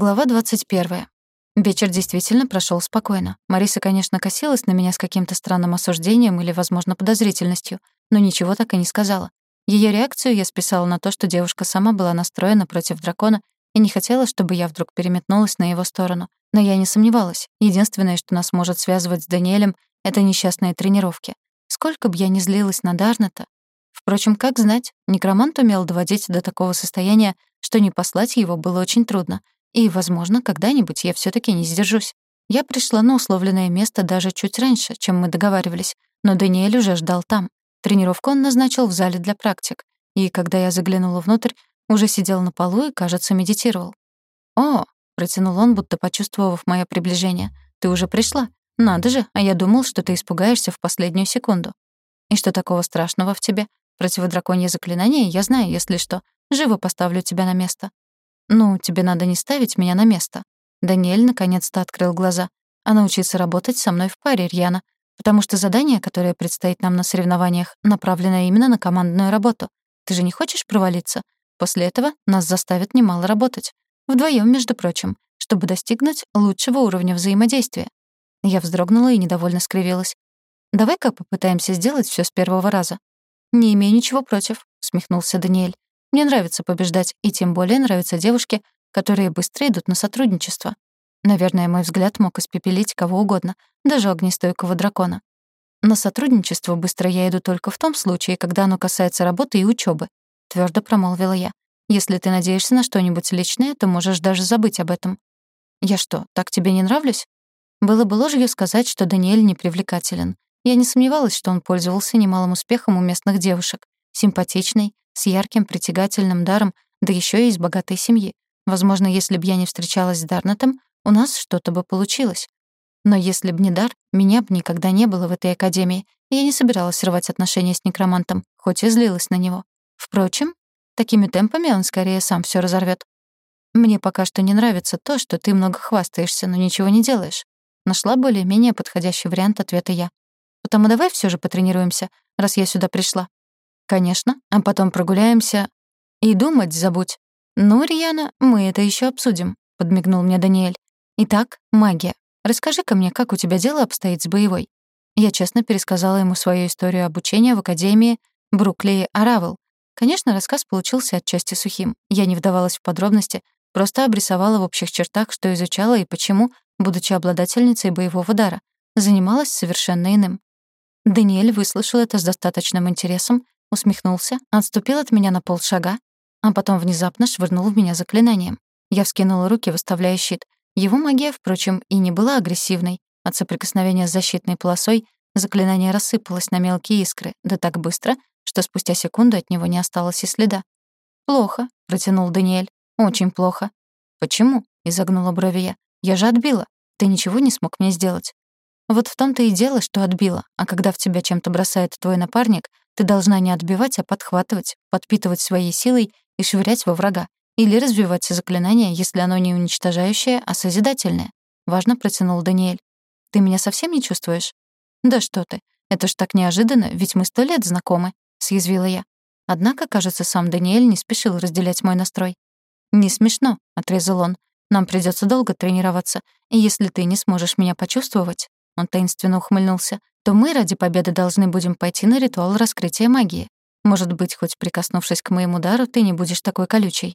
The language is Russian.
Глава 21. Вечер действительно прошел спокойно. Мариса, конечно, косилась на меня с каким-то странным осуждением или, возможно, подозрительностью, но ничего так и не сказала. Ее реакцию я списала на то, что девушка сама была настроена против дракона и не хотела, чтобы я вдруг переметнулась на его сторону. Но я не сомневалась. Единственное, что нас может связывать с Даниэлем, — это несчастные тренировки. Сколько бы я ни злилась на Дарната. Впрочем, как знать, некромант умел доводить до такого состояния, что не послать его было очень трудно — и, возможно, когда-нибудь я все таки не сдержусь. Я пришла на условленное место даже чуть раньше, чем мы договаривались, но Даниэль уже ждал там. Тренировку он назначил в зале для практик, и когда я заглянула внутрь, уже сидел на полу и, кажется, медитировал. «О!» — протянул он, будто почувствовав мое приближение. «Ты уже пришла? Надо же, а я думал, что ты испугаешься в последнюю секунду». «И что такого страшного в тебе? Противодраконье заклинание я знаю, если что. Живо поставлю тебя на место». «Ну, тебе надо не ставить меня на место». Даниэль наконец-то открыл глаза. «А научиться работать со мной в паре, Рьяна. Потому что задание, которое предстоит нам на соревнованиях, направлено именно на командную работу. Ты же не хочешь провалиться? После этого нас заставят немало работать. Вдвоем, между прочим, чтобы достигнуть лучшего уровня взаимодействия». Я вздрогнула и недовольно скривилась. «Давай-ка попытаемся сделать все с первого раза». «Не имею ничего против», — усмехнулся Даниэль. Мне нравится побеждать, и тем более нравятся девушки, которые быстро идут на сотрудничество. Наверное, мой взгляд мог испепелить кого угодно, даже огнестойкого дракона. На сотрудничество быстро я иду только в том случае, когда оно касается работы и учебы, твердо промолвила я. Если ты надеешься на что-нибудь личное, то можешь даже забыть об этом. Я что, так тебе не нравлюсь? Было бы ложью сказать, что Даниэль непривлекателен. Я не сомневалась, что он пользовался немалым успехом у местных девушек. Симпатичный, с ярким притягательным даром, да еще и из богатой семьи. Возможно, если б я не встречалась с Дарнетом, у нас что-то бы получилось. Но если б не дар, меня бы никогда не было в этой академии, и я не собиралась рвать отношения с некромантом, хоть и злилась на него. Впрочем, такими темпами он скорее сам все разорвет. Мне пока что не нравится то, что ты много хвастаешься, но ничего не делаешь. Нашла более-менее подходящий вариант ответа я. Потому давай все же потренируемся, раз я сюда пришла. «Конечно, а потом прогуляемся. И думать забудь». «Ну, Рьяна, мы это еще обсудим», — подмигнул мне Даниэль. «Итак, магия. Расскажи-ка мне, как у тебя дело обстоит с боевой?» Я честно пересказала ему свою историю обучения в Академии Бруклии Аравел. Конечно, рассказ получился отчасти сухим. Я не вдавалась в подробности, просто обрисовала в общих чертах, что изучала и почему, будучи обладательницей боевого дара, занималась совершенно иным. Даниэль выслушал это с достаточным интересом усмехнулся, отступил от меня на полшага, а потом внезапно швырнул в меня заклинанием. Я вскинула руки, выставляя щит. Его магия, впрочем, и не была агрессивной. От соприкосновения с защитной полосой заклинание рассыпалось на мелкие искры, да так быстро, что спустя секунду от него не осталось и следа. «Плохо», — протянул Даниэль. «Очень плохо». «Почему?» — изогнула брови я. «Я же отбила. Ты ничего не смог мне сделать». Вот в том-то и дело, что отбила, а когда в тебя чем-то бросает твой напарник, ты должна не отбивать, а подхватывать, подпитывать своей силой и швырять во врага. Или развивать заклинание, если оно не уничтожающее, а созидательное. Важно протянул Даниэль. Ты меня совсем не чувствуешь? Да что ты. Это ж так неожиданно, ведь мы сто лет знакомы, съязвила я. Однако, кажется, сам Даниэль не спешил разделять мой настрой. «Не смешно», — отрезал он. «Нам придется долго тренироваться, и если ты не сможешь меня почувствовать...» Он таинственно ухмыльнулся то мы ради победы должны будем пойти на ритуал раскрытия магии. Может быть, хоть прикоснувшись к моему дару, ты не будешь такой колючей.